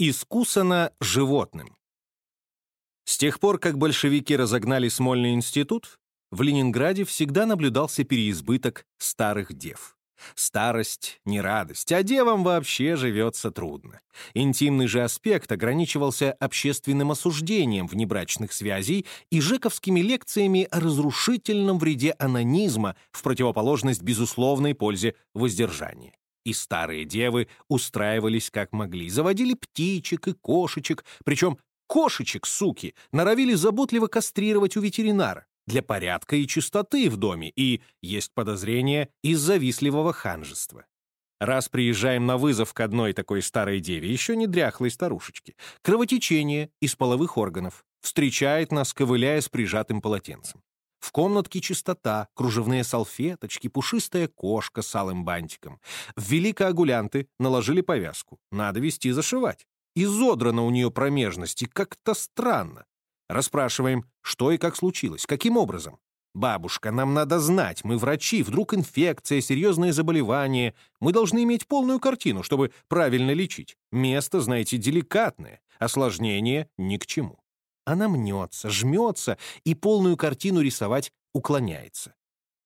Искусано животным. С тех пор, как большевики разогнали Смольный институт, в Ленинграде всегда наблюдался переизбыток старых дев. Старость — не радость, а девам вообще живется трудно. Интимный же аспект ограничивался общественным осуждением внебрачных связей и жековскими лекциями о разрушительном вреде анонизма в противоположность безусловной пользе воздержания. И старые девы устраивались как могли, заводили птичек и кошечек, причем кошечек, суки, норовили заботливо кастрировать у ветеринара для порядка и чистоты в доме и, есть подозрение, из завистливого ханжества. Раз приезжаем на вызов к одной такой старой деве, еще не дряхлой старушечке, кровотечение из половых органов, встречает нас, ковыляя с прижатым полотенцем. В комнатке чистота, кружевные салфеточки, пушистая кошка с алым бантиком. В великоагулянты наложили повязку. Надо вести зашивать. Изодрана у нее промежности, как-то странно. Расспрашиваем, что и как случилось, каким образом. «Бабушка, нам надо знать, мы врачи, вдруг инфекция, серьезное заболевание. Мы должны иметь полную картину, чтобы правильно лечить. Место, знаете, деликатное, осложнение ни к чему». Она мнется, жмется и полную картину рисовать уклоняется.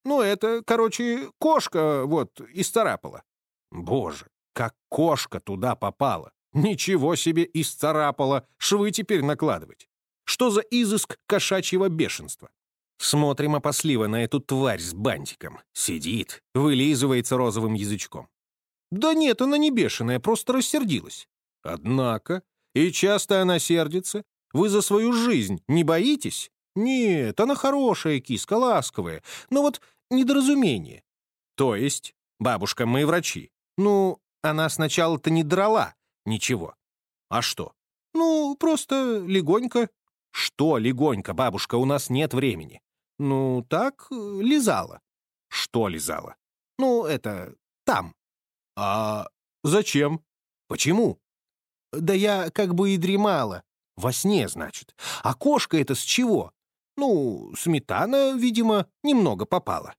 Ну, это, короче, кошка вот исцарапала. Боже, как кошка туда попала! Ничего себе исцарапала, швы теперь накладывать. Что за изыск кошачьего бешенства? Смотрим опасливо на эту тварь с бантиком. Сидит, вылизывается розовым язычком. Да нет, она не бешеная, просто рассердилась. Однако, и часто она сердится, вы за свою жизнь не боитесь? Нет, она хорошая киска, ласковая. Но вот недоразумение. То есть, бабушка, мы врачи. Ну, она сначала-то не драла. Ничего. А что? Ну, просто легонько. Что легонько, бабушка, у нас нет времени. Ну, так, лизала. Что лизала? Ну, это, там. А зачем? Почему? Да я как бы и дремала. Во сне, значит. А кошка это с чего? Ну, сметана, видимо, немного попала.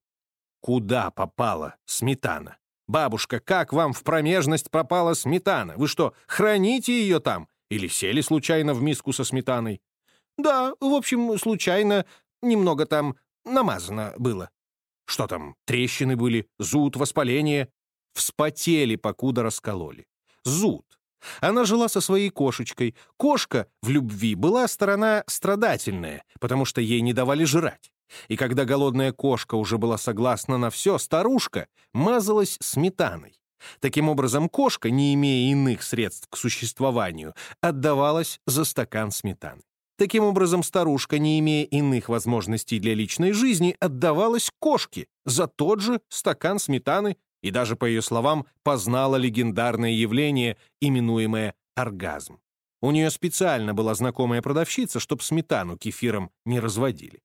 Куда попала сметана? Бабушка, как вам в промежность попала сметана? Вы что, храните ее там? Или сели случайно в миску со сметаной? Да, в общем, случайно немного там намазано было. Что там, трещины были, зуд, воспаление? Вспотели, покуда раскололи. Зуд. Она жила со своей кошечкой. Кошка в любви была сторона страдательная, потому что ей не давали жрать. И когда голодная кошка уже была согласна на все, старушка мазалась сметаной. Таким образом, кошка, не имея иных средств к существованию, отдавалась за стакан сметаны. Таким образом, старушка, не имея иных возможностей для личной жизни, отдавалась кошке за тот же стакан сметаны и даже, по ее словам, познала легендарное явление, именуемое оргазм. У нее специально была знакомая продавщица, чтоб сметану кефиром не разводили.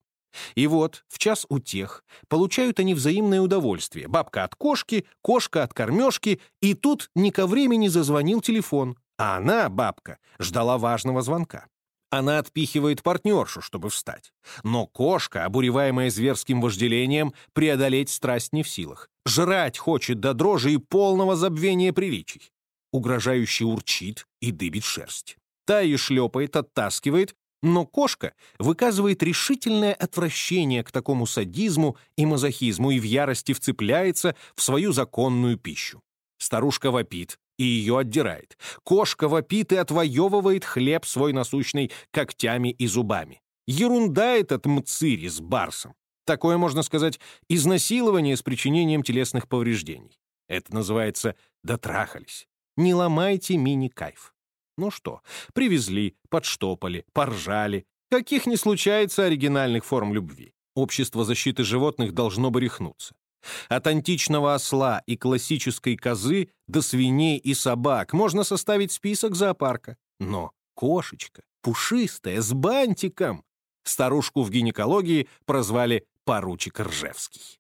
И вот, в час утех, получают они взаимное удовольствие. Бабка от кошки, кошка от кормежки, и тут не ко времени зазвонил телефон, а она, бабка, ждала важного звонка. Она отпихивает партнершу, чтобы встать. Но кошка, обуреваемая зверским вожделением, преодолеть страсть не в силах. Жрать хочет до дрожи и полного забвения приличий. Угрожающе урчит и дыбит шерсть. Та и шлепает, оттаскивает, но кошка выказывает решительное отвращение к такому садизму и мазохизму и в ярости вцепляется в свою законную пищу. Старушка вопит, и ее отдирает. Кошка вопит и отвоевывает хлеб свой насущный когтями и зубами. Ерунда этот мцири с барсом. Такое, можно сказать, изнасилование с причинением телесных повреждений. Это называется «дотрахались». Не ломайте мини-кайф. Ну что, привезли, подштопали, поржали. Каких не случается оригинальных форм любви. Общество защиты животных должно бы рехнуться. От античного осла и классической козы до свиней и собак можно составить список зоопарка. Но кошечка, пушистая, с бантиком. Старушку в гинекологии прозвали поручик Ржевский.